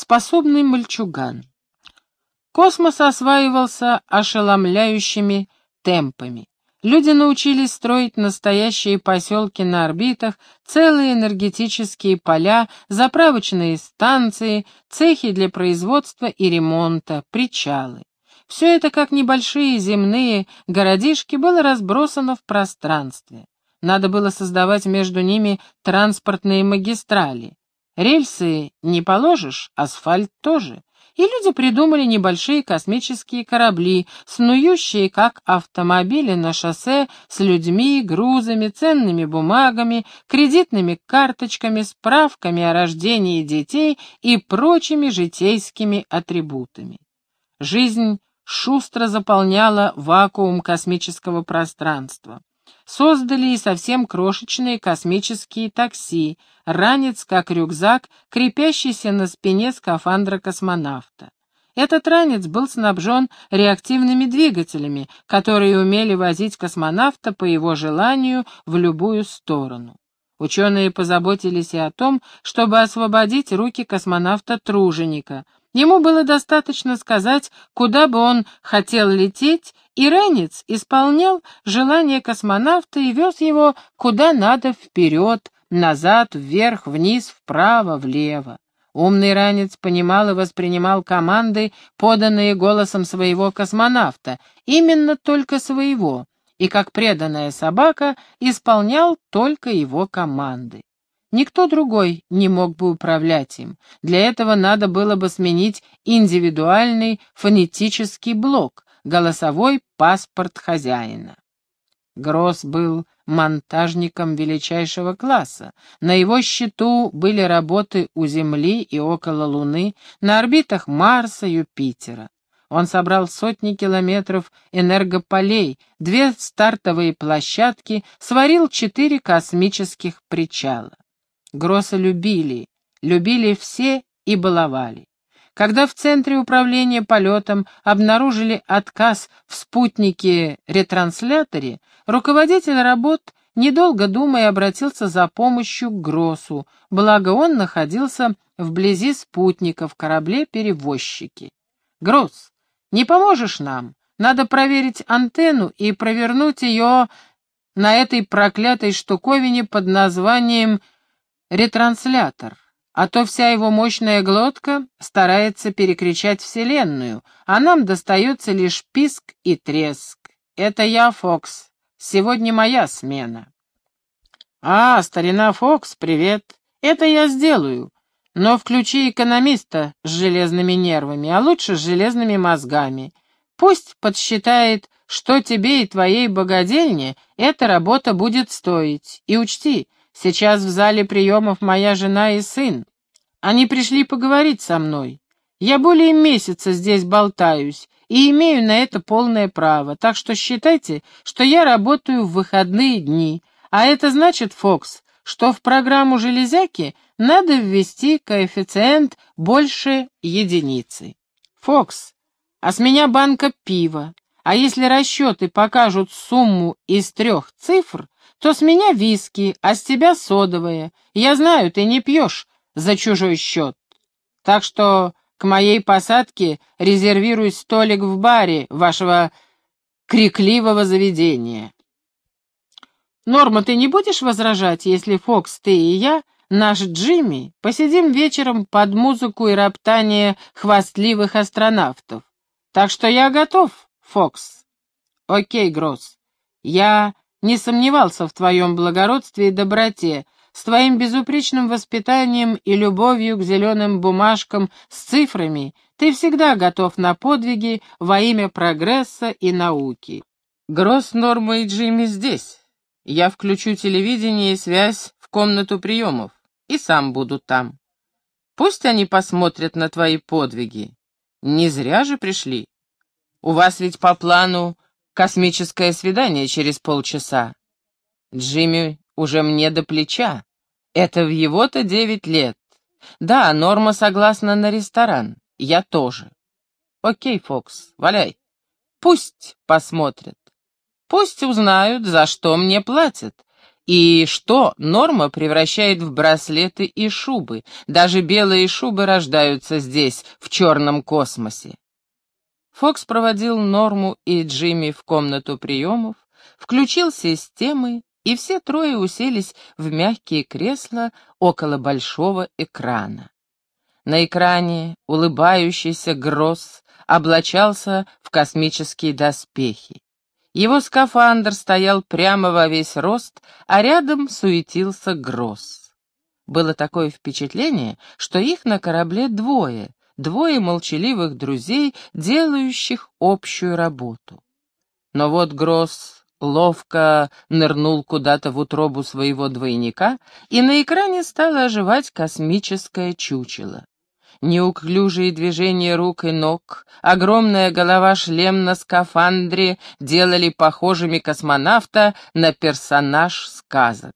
способный мальчуган. Космос осваивался ошеломляющими темпами. Люди научились строить настоящие поселки на орбитах, целые энергетические поля, заправочные станции, цехи для производства и ремонта, причалы. Все это, как небольшие земные городишки, было разбросано в пространстве. Надо было создавать между ними транспортные магистрали. Рельсы не положишь, асфальт тоже и люди придумали небольшие космические корабли, снующие как автомобили на шоссе с людьми, грузами, ценными бумагами, кредитными карточками, справками о рождении детей и прочими житейскими атрибутами. Жизнь шустро заполняла вакуум космического пространства. Создали и совсем крошечные космические такси, ранец как рюкзак, крепящийся на спине скафандра космонавта. Этот ранец был снабжен реактивными двигателями, которые умели возить космонавта по его желанию в любую сторону. Ученые позаботились и о том, чтобы освободить руки космонавта-труженика. Ему было достаточно сказать, куда бы он хотел лететь, и ранец исполнял желание космонавта и вез его куда надо вперед, назад, вверх, вниз, вправо, влево. Умный ранец понимал и воспринимал команды, поданные голосом своего космонавта, именно только своего, и как преданная собака исполнял только его команды. Никто другой не мог бы управлять им. Для этого надо было бы сменить индивидуальный фонетический блок, голосовой паспорт хозяина. Гросс был монтажником величайшего класса. На его счету были работы у Земли и около Луны, на орбитах Марса, Юпитера. Он собрал сотни километров энергополей, две стартовые площадки, сварил четыре космических причала. Гросса любили, любили все и баловали. Когда в Центре управления полетом обнаружили отказ в спутнике-ретрансляторе, руководитель работ, недолго думая, обратился за помощью к Гроссу, благо он находился вблизи спутника в корабле-перевозчике. «Гросс, не поможешь нам? Надо проверить антенну и провернуть ее на этой проклятой штуковине под названием ретранслятор а то вся его мощная глотка старается перекричать Вселенную, а нам достается лишь писк и треск. Это я, Фокс. Сегодня моя смена. А, старина Фокс, привет. Это я сделаю. Но включи экономиста с железными нервами, а лучше с железными мозгами. Пусть подсчитает, что тебе и твоей богадельне эта работа будет стоить. И учти, Сейчас в зале приемов моя жена и сын. Они пришли поговорить со мной. Я более месяца здесь болтаюсь и имею на это полное право, так что считайте, что я работаю в выходные дни, а это значит, Фокс, что в программу железяки надо ввести коэффициент больше единицы. Фокс, а с меня банка пива, а если расчеты покажут сумму из трех цифр, то с меня виски, а с тебя содовое. Я знаю, ты не пьешь за чужой счет. Так что к моей посадке резервируй столик в баре вашего крикливого заведения. Норма, ты не будешь возражать, если Фокс, ты и я, наш Джимми, посидим вечером под музыку и роптание хвастливых астронавтов? Так что я готов, Фокс. Окей, Гросс. Я не сомневался в твоем благородстве и доброте, с твоим безупречным воспитанием и любовью к зеленым бумажкам с цифрами ты всегда готов на подвиги во имя прогресса и науки. Гросс, Норма и Джимми здесь. Я включу телевидение и связь в комнату приемов, и сам буду там. Пусть они посмотрят на твои подвиги. Не зря же пришли. У вас ведь по плану Космическое свидание через полчаса. Джимми уже мне до плеча. Это в его-то девять лет. Да, Норма согласна на ресторан. Я тоже. Окей, Фокс, валяй. Пусть посмотрят. Пусть узнают, за что мне платят. И что Норма превращает в браслеты и шубы? Даже белые шубы рождаются здесь, в черном космосе. Фокс проводил Норму и Джимми в комнату приемов, включил системы, и все трое уселись в мягкие кресла около большого экрана. На экране улыбающийся Гросс облачался в космические доспехи. Его скафандр стоял прямо во весь рост, а рядом суетился Гросс. Было такое впечатление, что их на корабле двое, двое молчаливых друзей, делающих общую работу. Но вот Гросс ловко нырнул куда-то в утробу своего двойника, и на экране стало оживать космическое чучело. Неуклюжие движения рук и ног, огромная голова-шлем на скафандре делали похожими космонавта на персонаж сказок.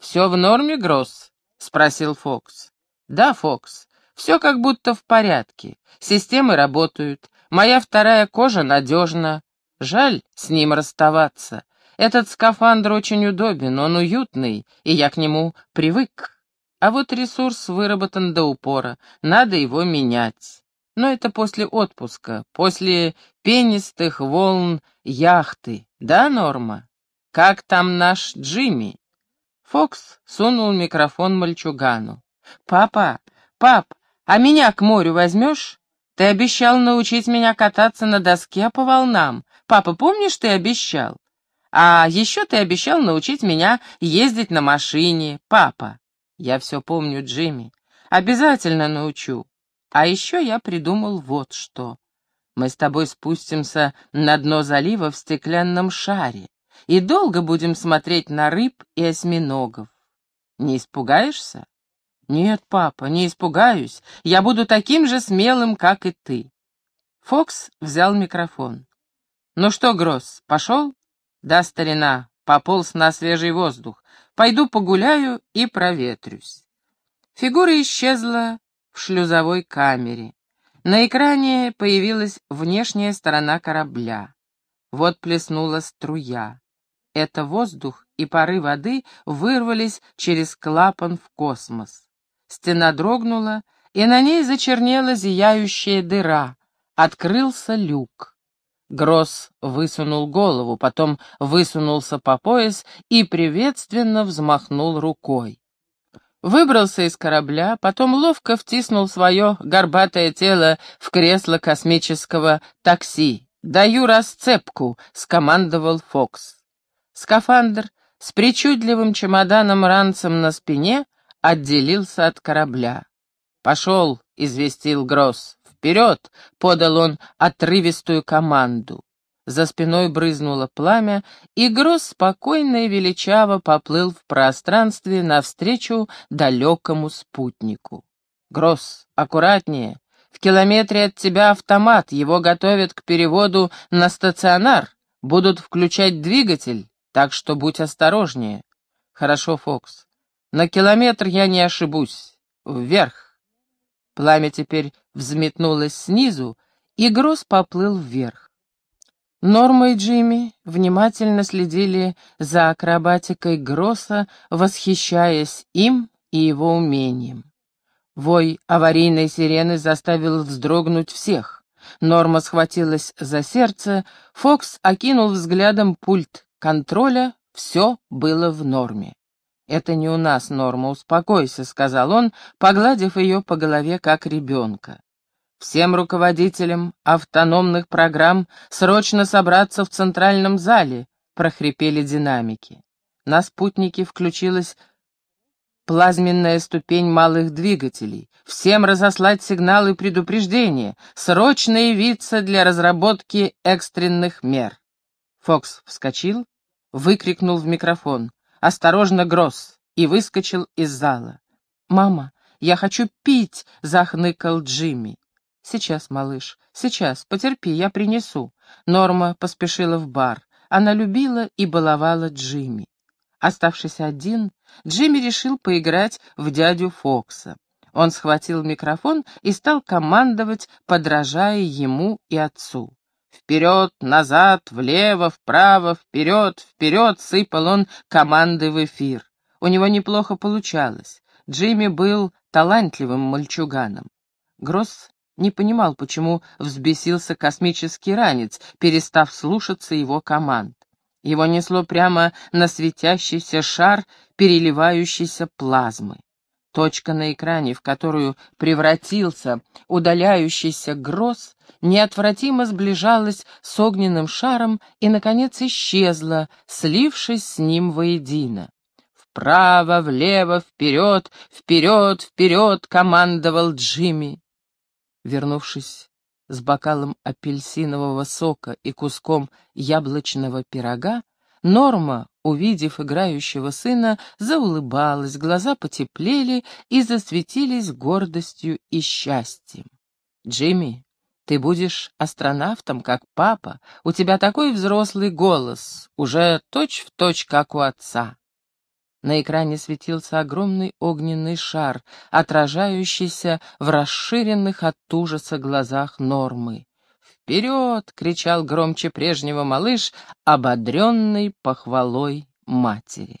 «Все в норме, Гросс?» — спросил Фокс. «Да, Фокс, все как будто в порядке. Системы работают. Моя вторая кожа надежна. Жаль с ним расставаться. Этот скафандр очень удобен, он уютный, и я к нему привык». А вот ресурс выработан до упора, надо его менять. Но это после отпуска, после пенистых волн яхты, да, Норма? Как там наш Джимми? Фокс сунул микрофон мальчугану. «Папа, пап, а меня к морю возьмешь? Ты обещал научить меня кататься на доске по волнам. Папа, помнишь, ты обещал? А еще ты обещал научить меня ездить на машине, папа. Я все помню, Джимми. Обязательно научу. А еще я придумал вот что. Мы с тобой спустимся на дно залива в стеклянном шаре и долго будем смотреть на рыб и осьминогов. Не испугаешься? Нет, папа, не испугаюсь. Я буду таким же смелым, как и ты. Фокс взял микрофон. Ну что, Гросс, пошел? Да, старина, пополз на свежий воздух. Пойду погуляю и проветрюсь. Фигура исчезла в шлюзовой камере. На экране появилась внешняя сторона корабля. Вот плеснула струя. Это воздух и пары воды вырвались через клапан в космос. Стена дрогнула, и на ней зачернела зияющая дыра. Открылся люк. Гросс высунул голову, потом высунулся по пояс и приветственно взмахнул рукой. Выбрался из корабля, потом ловко втиснул свое горбатое тело в кресло космического такси. «Даю расцепку», — скомандовал Фокс. Скафандр с причудливым чемоданом-ранцем на спине отделился от корабля. «Пошел», — известил Гросс. «Вперед!» — подал он отрывистую команду. За спиной брызнуло пламя, и Гросс спокойно и величаво поплыл в пространстве навстречу далекому спутнику. «Гросс, аккуратнее! В километре от тебя автомат, его готовят к переводу на стационар, будут включать двигатель, так что будь осторожнее». «Хорошо, Фокс. На километр я не ошибусь. Вверх!» Пламя теперь взметнулось снизу, и Гросс поплыл вверх. Норма и Джимми внимательно следили за акробатикой Гросса, восхищаясь им и его умением. Вой аварийной сирены заставил вздрогнуть всех. Норма схватилась за сердце, Фокс окинул взглядом пульт контроля, все было в норме. «Это не у нас, Норма, успокойся», — сказал он, погладив ее по голове, как ребенка. «Всем руководителям автономных программ срочно собраться в центральном зале», — прохрипели динамики. На спутнике включилась плазменная ступень малых двигателей. Всем разослать сигналы предупреждения, срочно явиться для разработки экстренных мер. Фокс вскочил, выкрикнул в микрофон. «Осторожно, Гросс!» и выскочил из зала. «Мама, я хочу пить!» — захныкал Джимми. «Сейчас, малыш, сейчас, потерпи, я принесу». Норма поспешила в бар. Она любила и баловала Джимми. Оставшись один, Джимми решил поиграть в дядю Фокса. Он схватил микрофон и стал командовать, подражая ему и отцу. Вперед, назад, влево, вправо, вперед, вперед сыпал он команды в эфир. У него неплохо получалось. Джимми был талантливым мальчуганом. Гросс не понимал, почему взбесился космический ранец, перестав слушаться его команд. Его несло прямо на светящийся шар переливающейся плазмы. Точка на экране, в которую превратился удаляющийся гроз, неотвратимо сближалась с огненным шаром и, наконец, исчезла, слившись с ним воедино. «Вправо, влево, вперед, вперед, вперед!» — командовал Джимми. Вернувшись с бокалом апельсинового сока и куском яблочного пирога, Норма, увидев играющего сына, заулыбалась, глаза потеплели и засветились гордостью и счастьем. «Джимми, ты будешь астронавтом, как папа, у тебя такой взрослый голос, уже точь-в-точь, точь, как у отца». На экране светился огромный огненный шар, отражающийся в расширенных от ужаса глазах Нормы. «Вперед!» — кричал громче прежнего малыш, ободренный похвалой матери.